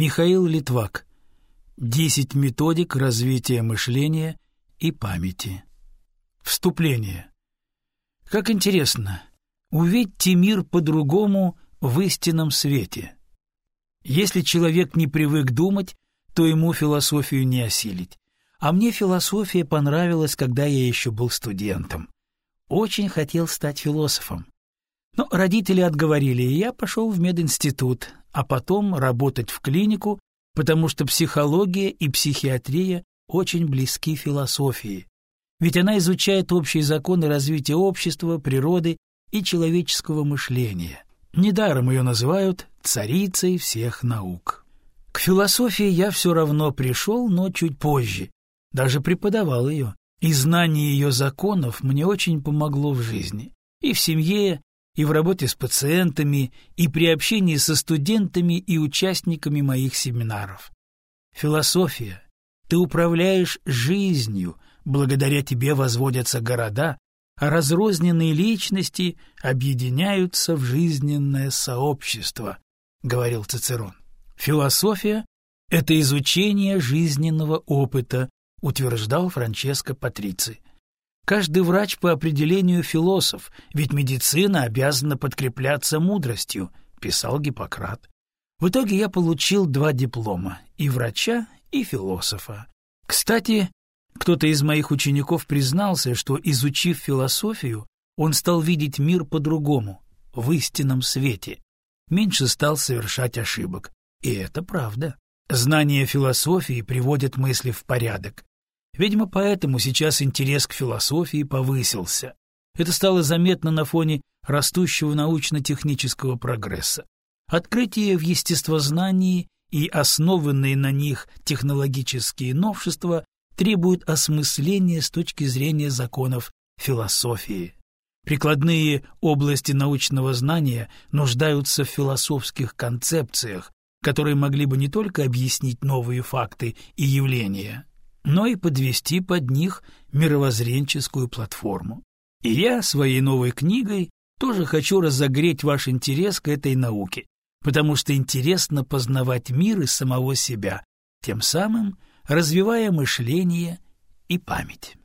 Михаил Литвак. Десять методик развития мышления и памяти. Вступление. Как интересно. Увидьте мир по-другому в истинном свете. Если человек не привык думать, то ему философию не осилить. А мне философия понравилась, когда я еще был студентом. Очень хотел стать философом. Но родители отговорили, и я пошел в мединститут, а потом работать в клинику, потому что психология и психиатрия очень близки философии. Ведь она изучает общие законы развития общества, природы и человеческого мышления. Недаром ее называют царицей всех наук. К философии я все равно пришел, но чуть позже. Даже преподавал ее. И знание ее законов мне очень помогло в жизни. И в семье, и в работе с пациентами, и при общении со студентами и участниками моих семинаров. Философия. Ты управляешь жизнью, благодаря тебе возводятся города, а разрозненные личности объединяются в жизненное сообщество, говорил Цицерон. Философия — это изучение жизненного опыта, утверждал Франческо Патрици. Каждый врач по определению философ, ведь медицина обязана подкрепляться мудростью, писал Гиппократ. В итоге я получил два диплома — и врача, и философа. Кстати, кто-то из моих учеников признался, что, изучив философию, он стал видеть мир по-другому, в истинном свете, меньше стал совершать ошибок. И это правда. Знание философии приводит мысли в порядок. Видимо, поэтому сейчас интерес к философии повысился. Это стало заметно на фоне растущего научно-технического прогресса. Открытия в естествознании и основанные на них технологические новшества требуют осмысления с точки зрения законов философии. Прикладные области научного знания нуждаются в философских концепциях, которые могли бы не только объяснить новые факты и явления, но и подвести под них мировоззренческую платформу. И я своей новой книгой тоже хочу разогреть ваш интерес к этой науке, потому что интересно познавать мир из самого себя, тем самым развивая мышление и память.